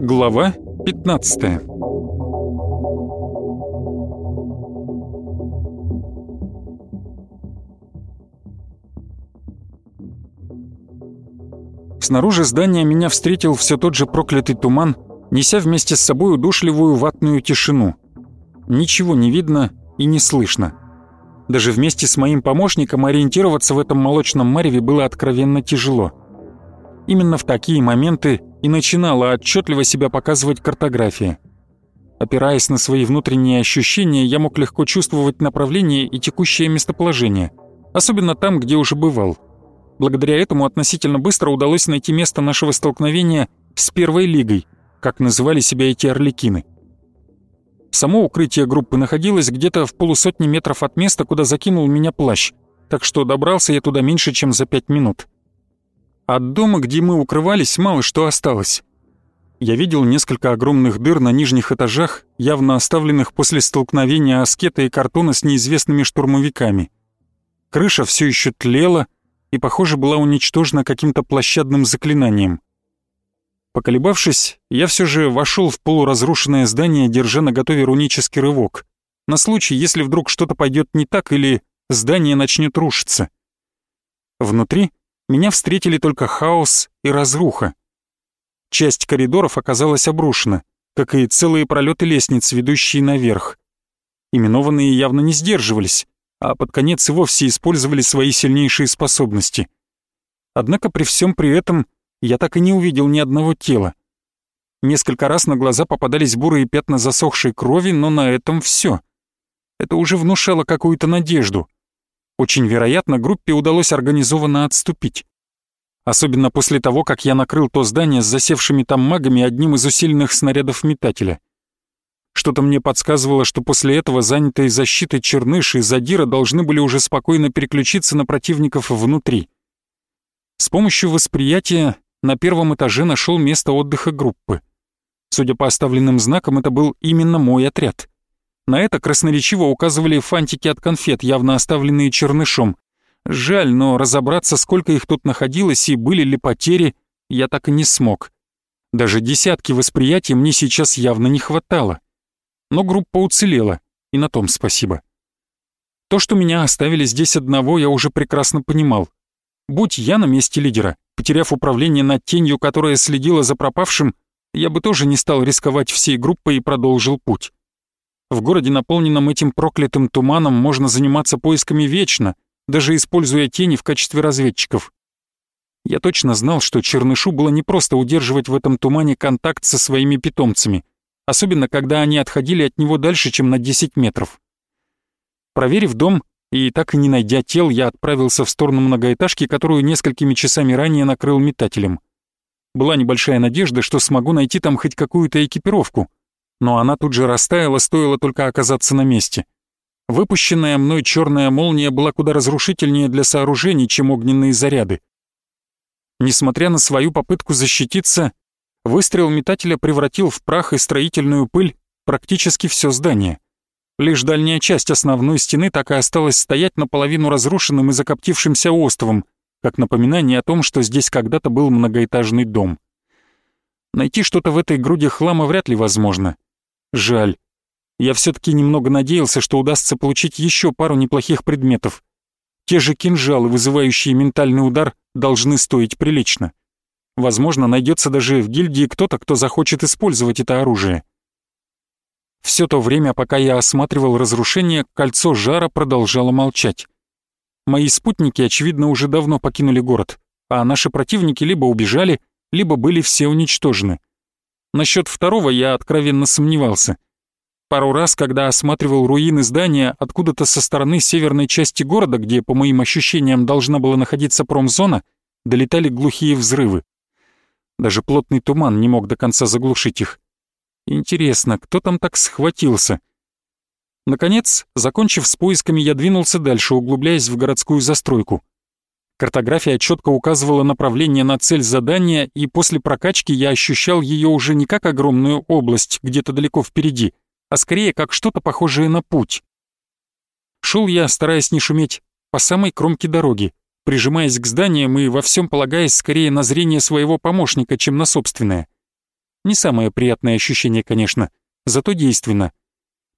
Глава 15 Снаружи здания меня встретил все тот же проклятый туман, неся вместе с собой удушливую ватную тишину. Ничего не видно и не слышно. Даже вместе с моим помощником ориентироваться в этом молочном мареве было откровенно тяжело. Именно в такие моменты и начинала отчетливо себя показывать картография. Опираясь на свои внутренние ощущения, я мог легко чувствовать направление и текущее местоположение, особенно там, где уже бывал. Благодаря этому относительно быстро удалось найти место нашего столкновения с Первой Лигой, как называли себя эти орликины. Само укрытие группы находилось где-то в полусотни метров от места, куда закинул меня плащ, так что добрался я туда меньше, чем за пять минут. От дома, где мы укрывались, мало что осталось. Я видел несколько огромных дыр на нижних этажах, явно оставленных после столкновения аскета и картона с неизвестными штурмовиками. Крыша все еще тлела, и, похоже, была уничтожена каким-то площадным заклинанием. Поколебавшись, я все же вошел в полуразрушенное здание, держа на готове рунический рывок, на случай, если вдруг что-то пойдет не так или здание начнет рушиться. Внутри меня встретили только хаос и разруха. Часть коридоров оказалась обрушена, как и целые пролеты лестниц, ведущие наверх. Именованные явно не сдерживались, а под конец и вовсе использовали свои сильнейшие способности. Однако при всем при этом я так и не увидел ни одного тела. Несколько раз на глаза попадались бурые пятна засохшей крови, но на этом все. Это уже внушало какую-то надежду. Очень вероятно, группе удалось организованно отступить. Особенно после того, как я накрыл то здание с засевшими там магами одним из усиленных снарядов метателя. Что-то мне подсказывало, что после этого занятые защитой Черныш и Задира должны были уже спокойно переключиться на противников внутри. С помощью восприятия на первом этаже нашел место отдыха группы. Судя по оставленным знакам, это был именно мой отряд. На это красноречиво указывали фантики от конфет, явно оставленные чернышом. Жаль, но разобраться, сколько их тут находилось и были ли потери, я так и не смог. Даже десятки восприятий мне сейчас явно не хватало но группа уцелела, и на том спасибо. То, что меня оставили здесь одного, я уже прекрасно понимал. Будь я на месте лидера, потеряв управление над тенью, которая следила за пропавшим, я бы тоже не стал рисковать всей группой и продолжил путь. В городе, наполненном этим проклятым туманом, можно заниматься поисками вечно, даже используя тени в качестве разведчиков. Я точно знал, что Чернышу было непросто удерживать в этом тумане контакт со своими питомцами — особенно когда они отходили от него дальше, чем на 10 метров. Проверив дом и так и не найдя тел, я отправился в сторону многоэтажки, которую несколькими часами ранее накрыл метателем. Была небольшая надежда, что смогу найти там хоть какую-то экипировку, но она тут же растаяла, стоило только оказаться на месте. Выпущенная мной черная молния была куда разрушительнее для сооружений, чем огненные заряды. Несмотря на свою попытку защититься, Выстрел метателя превратил в прах и строительную пыль практически все здание. Лишь дальняя часть основной стены так и осталась стоять наполовину разрушенным и закоптившимся островом, как напоминание о том, что здесь когда-то был многоэтажный дом. Найти что-то в этой груди хлама вряд ли возможно. Жаль. Я все таки немного надеялся, что удастся получить еще пару неплохих предметов. Те же кинжалы, вызывающие ментальный удар, должны стоить прилично. Возможно, найдется даже в гильдии кто-то, кто захочет использовать это оружие. Все то время, пока я осматривал разрушение, кольцо жара продолжало молчать. Мои спутники, очевидно, уже давно покинули город, а наши противники либо убежали, либо были все уничтожены. Насчет второго я откровенно сомневался. Пару раз, когда осматривал руины здания откуда-то со стороны северной части города, где, по моим ощущениям, должна была находиться промзона, долетали глухие взрывы. Даже плотный туман не мог до конца заглушить их. Интересно, кто там так схватился? Наконец, закончив с поисками, я двинулся дальше, углубляясь в городскую застройку. Картография четко указывала направление на цель задания, и после прокачки я ощущал ее уже не как огромную область где-то далеко впереди, а скорее как что-то похожее на путь. Шел я, стараясь не шуметь, по самой кромке дороги, прижимаясь к зданиям и во всем полагаясь скорее на зрение своего помощника, чем на собственное. Не самое приятное ощущение, конечно, зато действенно.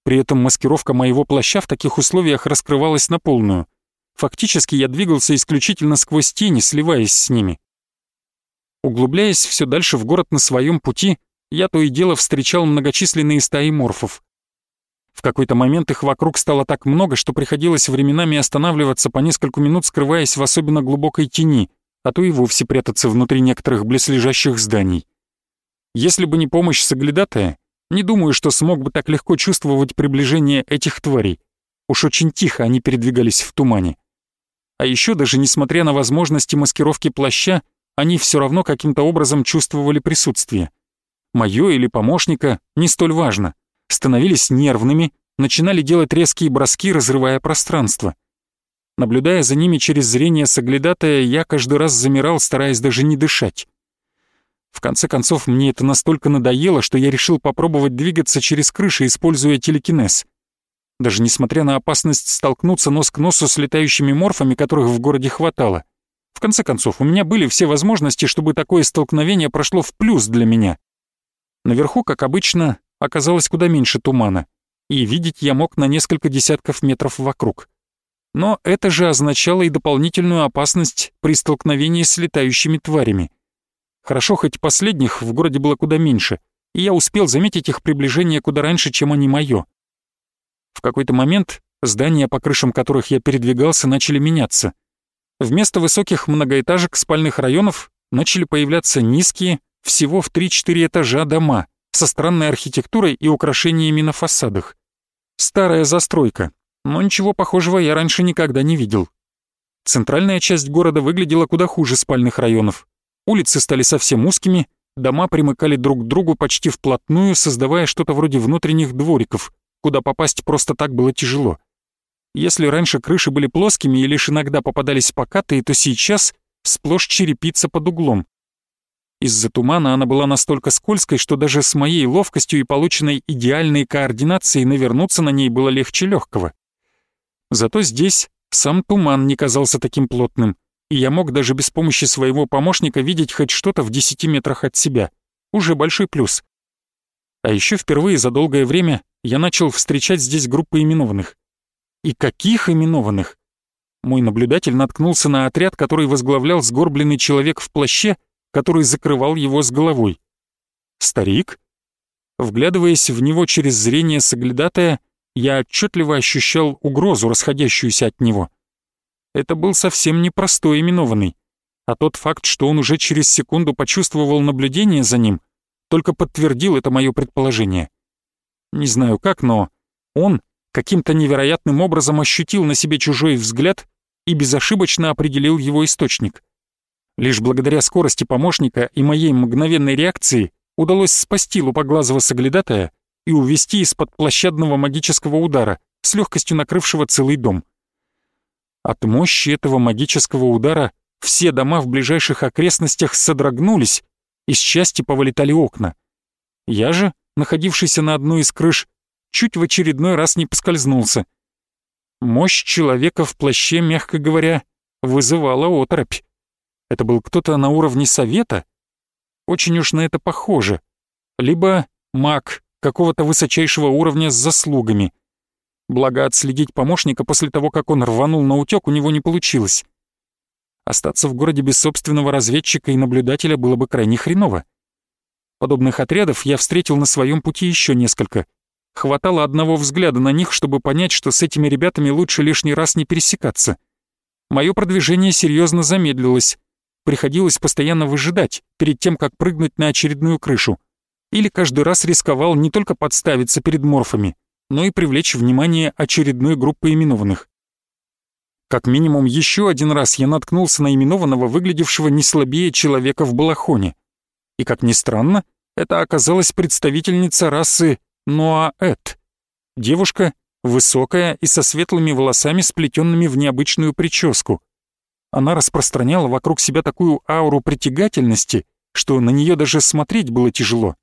При этом маскировка моего плаща в таких условиях раскрывалась на полную — Фактически я двигался исключительно сквозь тени, сливаясь с ними. Углубляясь все дальше в город на своем пути, я то и дело встречал многочисленные стаи морфов. В какой-то момент их вокруг стало так много, что приходилось временами останавливаться по несколько минут, скрываясь в особенно глубокой тени, а то и вовсе прятаться внутри некоторых близлежащих зданий. Если бы не помощь соглядатая, не думаю, что смог бы так легко чувствовать приближение этих тварей. Уж очень тихо они передвигались в тумане. А еще даже несмотря на возможности маскировки плаща, они все равно каким-то образом чувствовали присутствие. Мое или помощника не столь важно. Становились нервными, начинали делать резкие броски, разрывая пространство. Наблюдая за ними через зрение соглядатая, я каждый раз замирал, стараясь даже не дышать. В конце концов, мне это настолько надоело, что я решил попробовать двигаться через крыши, используя телекинез даже несмотря на опасность столкнуться нос к носу с летающими морфами, которых в городе хватало. В конце концов, у меня были все возможности, чтобы такое столкновение прошло в плюс для меня. Наверху, как обычно, оказалось куда меньше тумана, и видеть я мог на несколько десятков метров вокруг. Но это же означало и дополнительную опасность при столкновении с летающими тварями. Хорошо, хоть последних в городе было куда меньше, и я успел заметить их приближение куда раньше, чем они моё. В какой-то момент здания, по крышам которых я передвигался, начали меняться. Вместо высоких многоэтажек спальных районов начали появляться низкие, всего в 3-4 этажа дома, со странной архитектурой и украшениями на фасадах. Старая застройка, но ничего похожего я раньше никогда не видел. Центральная часть города выглядела куда хуже спальных районов. Улицы стали совсем узкими, дома примыкали друг к другу почти вплотную, создавая что-то вроде внутренних двориков куда попасть просто так было тяжело. Если раньше крыши были плоскими и лишь иногда попадались покатые, то сейчас сплошь черепица под углом. Из-за тумана она была настолько скользкой, что даже с моей ловкостью и полученной идеальной координацией навернуться на ней было легче легкого. Зато здесь сам туман не казался таким плотным, и я мог даже без помощи своего помощника видеть хоть что-то в десяти метрах от себя. Уже большой плюс. А еще впервые за долгое время я начал встречать здесь группы именованных. И каких именованных? Мой наблюдатель наткнулся на отряд, который возглавлял сгорбленный человек в плаще, который закрывал его с головой. Старик? Вглядываясь в него через зрение соглядатая, я отчетливо ощущал угрозу, расходящуюся от него. Это был совсем непростой именованный, а тот факт, что он уже через секунду почувствовал наблюдение за ним, только подтвердил это мое предположение. Не знаю как, но он каким-то невероятным образом ощутил на себе чужой взгляд и безошибочно определил его источник. Лишь благодаря скорости помощника и моей мгновенной реакции удалось спасти лупоглазого соглядатая и увести из-под площадного магического удара, с легкостью накрывшего целый дом. От мощи этого магического удара все дома в ближайших окрестностях содрогнулись, из части повылетали окна. Я же, находившийся на одной из крыш, чуть в очередной раз не поскользнулся. Мощь человека в плаще, мягко говоря, вызывала оторопь. Это был кто-то на уровне совета? Очень уж на это похоже. Либо маг какого-то высочайшего уровня с заслугами. Благо, отследить помощника после того, как он рванул на утёк, у него не получилось. Остаться в городе без собственного разведчика и наблюдателя было бы крайне хреново. Подобных отрядов я встретил на своем пути еще несколько. Хватало одного взгляда на них, чтобы понять, что с этими ребятами лучше лишний раз не пересекаться. Мое продвижение серьезно замедлилось. Приходилось постоянно выжидать перед тем, как прыгнуть на очередную крышу. Или каждый раз рисковал не только подставиться перед морфами, но и привлечь внимание очередной группы именованных. Как минимум еще один раз я наткнулся на именованного, выглядевшего не слабее человека в балахоне. И, как ни странно, это оказалась представительница расы Ноаэт. Девушка, высокая и со светлыми волосами, сплетенными в необычную прическу. Она распространяла вокруг себя такую ауру притягательности, что на нее даже смотреть было тяжело.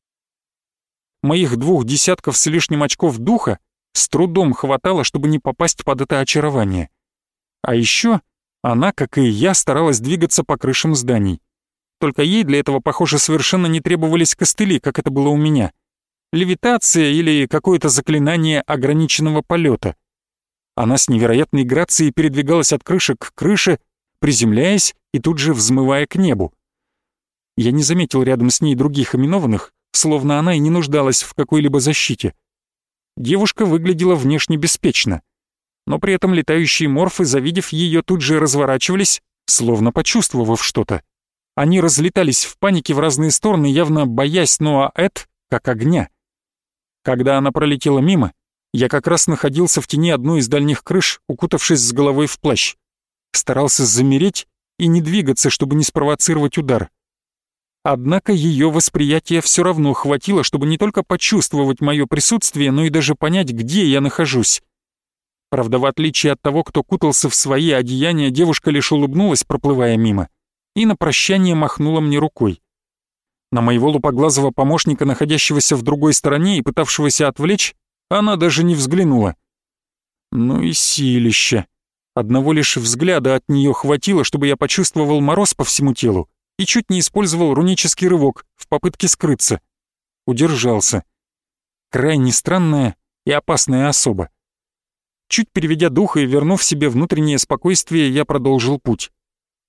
Моих двух десятков с лишним очков духа с трудом хватало, чтобы не попасть под это очарование. А еще она, как и я, старалась двигаться по крышам зданий. Только ей для этого, похоже, совершенно не требовались костыли, как это было у меня. Левитация или какое-то заклинание ограниченного полета. Она с невероятной грацией передвигалась от крыши к крыше, приземляясь и тут же взмывая к небу. Я не заметил рядом с ней других именованных, словно она и не нуждалась в какой-либо защите. Девушка выглядела внешне беспечно, но при этом летающие морфы, завидев ее, тут же разворачивались, словно почувствовав что-то. Они разлетались в панике в разные стороны, явно боясь Ноа-Эд как огня. Когда она пролетела мимо, я как раз находился в тени одной из дальних крыш, укутавшись с головой в плащ. Старался замереть и не двигаться, чтобы не спровоцировать удар. Однако ее восприятия все равно хватило, чтобы не только почувствовать мое присутствие, но и даже понять, где я нахожусь. Правда, в отличие от того, кто кутался в свои одеяния, девушка лишь улыбнулась, проплывая мимо, и на прощание махнула мне рукой. На моего лупоглазого помощника, находящегося в другой стороне и пытавшегося отвлечь, она даже не взглянула. Ну и силища. Одного лишь взгляда от нее хватило, чтобы я почувствовал мороз по всему телу и чуть не использовал рунический рывок в попытке скрыться. Удержался. Крайне странная и опасная особа. Чуть переведя дух и вернув себе внутреннее спокойствие, я продолжил путь.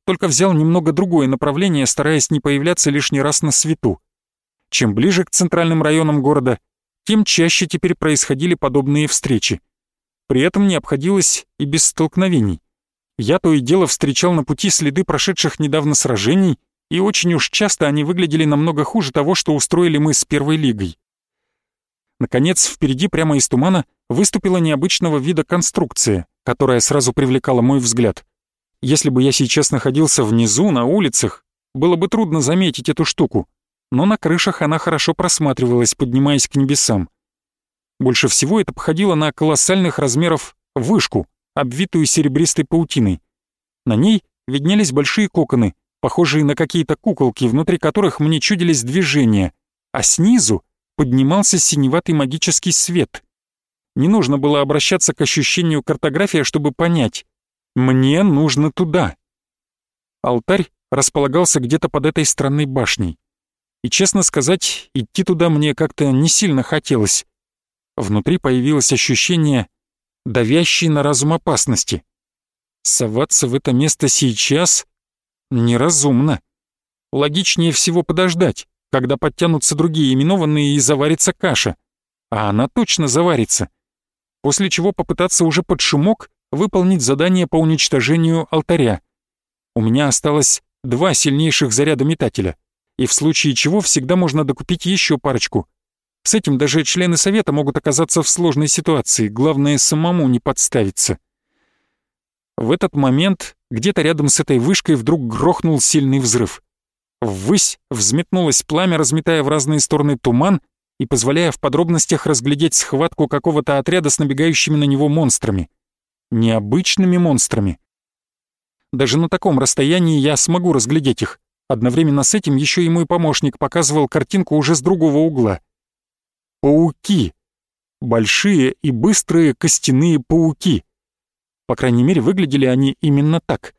Только взял немного другое направление, стараясь не появляться лишний раз на свету. Чем ближе к центральным районам города, тем чаще теперь происходили подобные встречи. При этом не обходилось и без столкновений. Я то и дело встречал на пути следы прошедших недавно сражений и очень уж часто они выглядели намного хуже того, что устроили мы с Первой Лигой. Наконец, впереди прямо из тумана выступила необычного вида конструкция, которая сразу привлекала мой взгляд. Если бы я сейчас находился внизу, на улицах, было бы трудно заметить эту штуку, но на крышах она хорошо просматривалась, поднимаясь к небесам. Больше всего это походило на колоссальных размеров вышку, обвитую серебристой паутиной. На ней виднелись большие коконы, похожие на какие-то куколки, внутри которых мне чудились движения, а снизу поднимался синеватый магический свет. Не нужно было обращаться к ощущению картография, чтобы понять. Мне нужно туда. Алтарь располагался где-то под этой странной башней. И, честно сказать, идти туда мне как-то не сильно хотелось. Внутри появилось ощущение давящей на разум опасности. Соваться в это место сейчас Неразумно. Логичнее всего подождать, когда подтянутся другие именованные и заварится каша. А она точно заварится. После чего попытаться уже под шумок выполнить задание по уничтожению алтаря. У меня осталось два сильнейших заряда метателя, и в случае чего всегда можно докупить еще парочку. С этим даже члены совета могут оказаться в сложной ситуации, главное самому не подставиться. В этот момент где-то рядом с этой вышкой вдруг грохнул сильный взрыв. Ввысь взметнулось пламя, разметая в разные стороны туман и позволяя в подробностях разглядеть схватку какого-то отряда с набегающими на него монстрами. Необычными монстрами. Даже на таком расстоянии я смогу разглядеть их. Одновременно с этим еще и мой помощник показывал картинку уже с другого угла. Пауки. Большие и быстрые костяные пауки. По крайней мере, выглядели они именно так.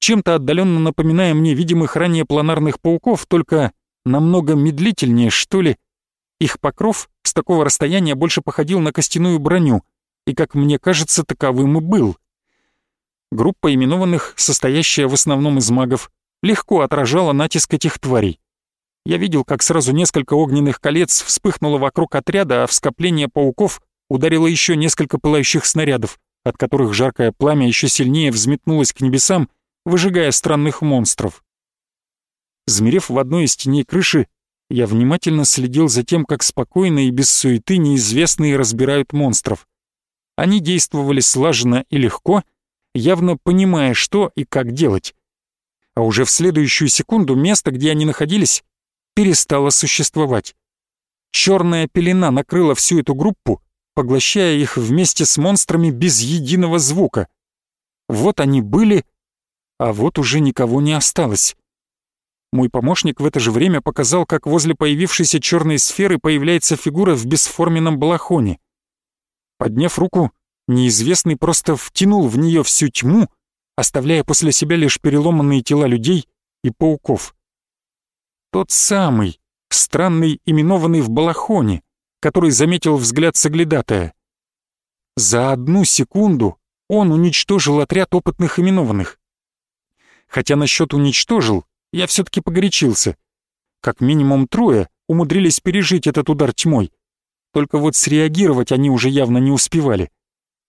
Чем-то отдаленно напоминая мне видимых ранее планарных пауков, только намного медлительнее, что ли. Их покров с такого расстояния больше походил на костяную броню, и, как мне кажется, таковым и был. Группа именованных, состоящая в основном из магов, легко отражала натиск этих тварей. Я видел, как сразу несколько огненных колец вспыхнуло вокруг отряда, а в скопление пауков ударило еще несколько пылающих снарядов от которых жаркое пламя еще сильнее взметнулось к небесам, выжигая странных монстров. Змерев в одной из теней крыши, я внимательно следил за тем, как спокойно и без суеты неизвестные разбирают монстров. Они действовали слаженно и легко, явно понимая, что и как делать. А уже в следующую секунду место, где они находились, перестало существовать. Черная пелена накрыла всю эту группу, поглощая их вместе с монстрами без единого звука. Вот они были, А вот уже никого не осталось. Мой помощник в это же время показал, как возле появившейся черной сферы появляется фигура в бесформенном балахоне. Подняв руку, неизвестный просто втянул в нее всю тьму, оставляя после себя лишь переломанные тела людей и пауков. Тот самый, странный, именованный в балахоне, который заметил взгляд соглядатая. За одну секунду он уничтожил отряд опытных именованных. Хотя насчет уничтожил я все-таки погорячился. Как минимум трое умудрились пережить этот удар тьмой. Только вот среагировать они уже явно не успевали.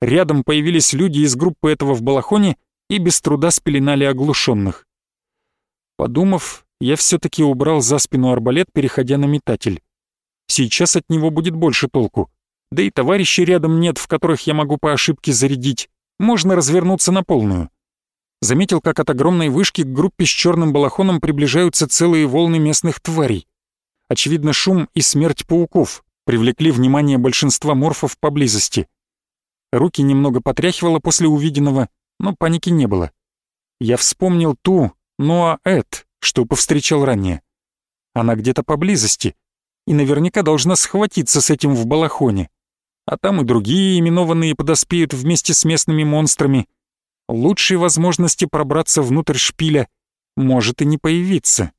Рядом появились люди из группы этого в балахоне и без труда спеленали оглушенных. Подумав, я все-таки убрал за спину арбалет, переходя на метатель. Сейчас от него будет больше толку. Да и товарищей рядом нет, в которых я могу по ошибке зарядить. Можно развернуться на полную заметил, как от огромной вышки к группе с черным балахоном приближаются целые волны местных тварей. Очевидно, шум и смерть пауков привлекли внимание большинства морфов поблизости. Руки немного потряхивало после увиденного, но паники не было. Я вспомнил ту Ноа Эд, что повстречал ранее. Она где-то поблизости и наверняка должна схватиться с этим в балахоне. А там и другие именованные подоспеют вместе с местными монстрами — лучшей возможности пробраться внутрь шпиля может и не появиться.